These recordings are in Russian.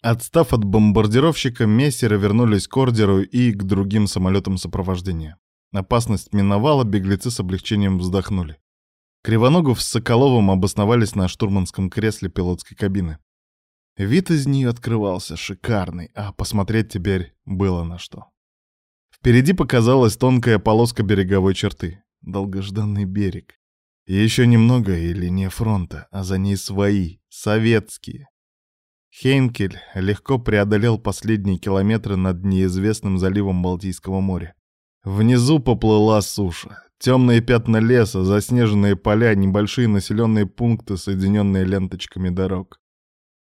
Отстав от бомбардировщика, мессеры вернулись к ордеру и к другим самолетам сопровождения. Опасность миновала, беглецы с облегчением вздохнули. Кривоногов с Соколовым обосновались на штурманском кресле пилотской кабины. Вид из нее открывался шикарный, а посмотреть теперь было на что. Впереди показалась тонкая полоска береговой черты. Долгожданный берег. Еще немного и линия фронта, а за ней свои, советские. Хейнкель легко преодолел последние километры над неизвестным заливом Балтийского моря. Внизу поплыла суша. Темные пятна леса, заснеженные поля, небольшие населенные пункты, соединенные ленточками дорог.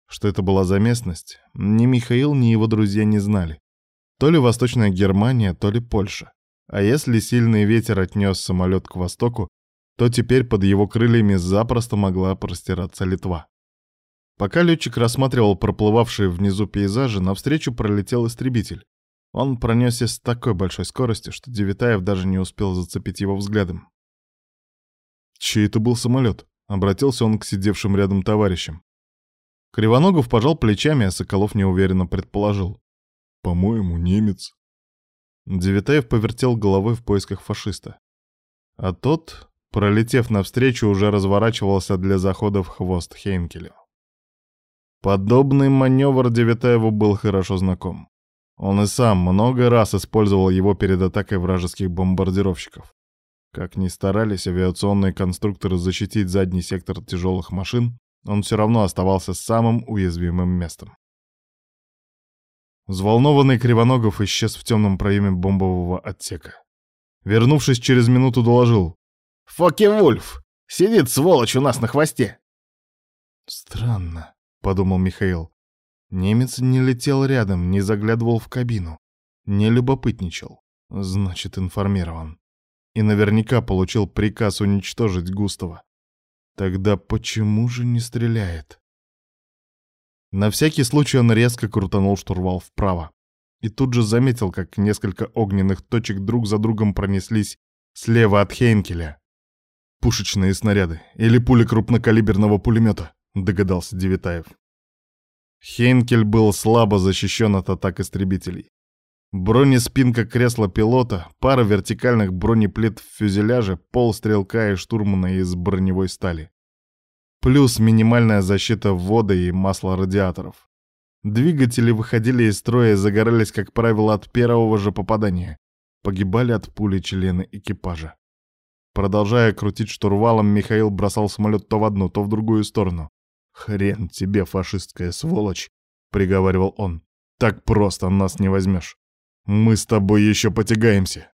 Что это была за местность, ни Михаил, ни его друзья не знали. То ли Восточная Германия, то ли Польша. А если сильный ветер отнес самолет к востоку, то теперь под его крыльями запросто могла простираться Литва. Пока летчик рассматривал проплывавшие внизу пейзажи, навстречу пролетел истребитель. Он пронесся с такой большой скоростью, что Девитаев даже не успел зацепить его взглядом. «Чей это был самолет?» — обратился он к сидевшим рядом товарищам. Кривоногов пожал плечами, а Соколов неуверенно предположил. «По-моему, немец». Девитаев повертел головой в поисках фашиста. А тот, пролетев навстречу, уже разворачивался для захода в хвост Хейнкелю. Подобный маневр Девитаеву был хорошо знаком. Он и сам много раз использовал его перед атакой вражеских бомбардировщиков. Как ни старались авиационные конструкторы защитить задний сектор тяжелых машин, он все равно оставался самым уязвимым местом. Взволнованный Кривоногов исчез в темном проеме бомбового отсека. Вернувшись через минуту, доложил. «Фоки-Вульф! Сидит сволочь у нас на хвосте!» «Странно», — подумал Михаил. Немец не летел рядом, не заглядывал в кабину, не любопытничал. Значит, информирован. И наверняка получил приказ уничтожить Густава. Тогда почему же не стреляет? На всякий случай он резко крутанул штурвал вправо. И тут же заметил, как несколько огненных точек друг за другом пронеслись слева от Хейнкеля. «Пушечные снаряды или пули крупнокалиберного пулемета», — догадался Девитаев. Хейнкель был слабо защищен от атак истребителей. Бронеспинка кресла пилота, пара вертикальных бронеплит в фюзеляже, пол стрелка и штурмана из броневой стали. Плюс минимальная защита ввода и масла радиаторов. Двигатели выходили из строя и загорались, как правило, от первого же попадания. Погибали от пули члены экипажа. Продолжая крутить штурвалом, Михаил бросал самолет то в одну, то в другую сторону. «Хрен тебе, фашистская сволочь!» — приговаривал он. «Так просто нас не возьмешь. Мы с тобой еще потягаемся.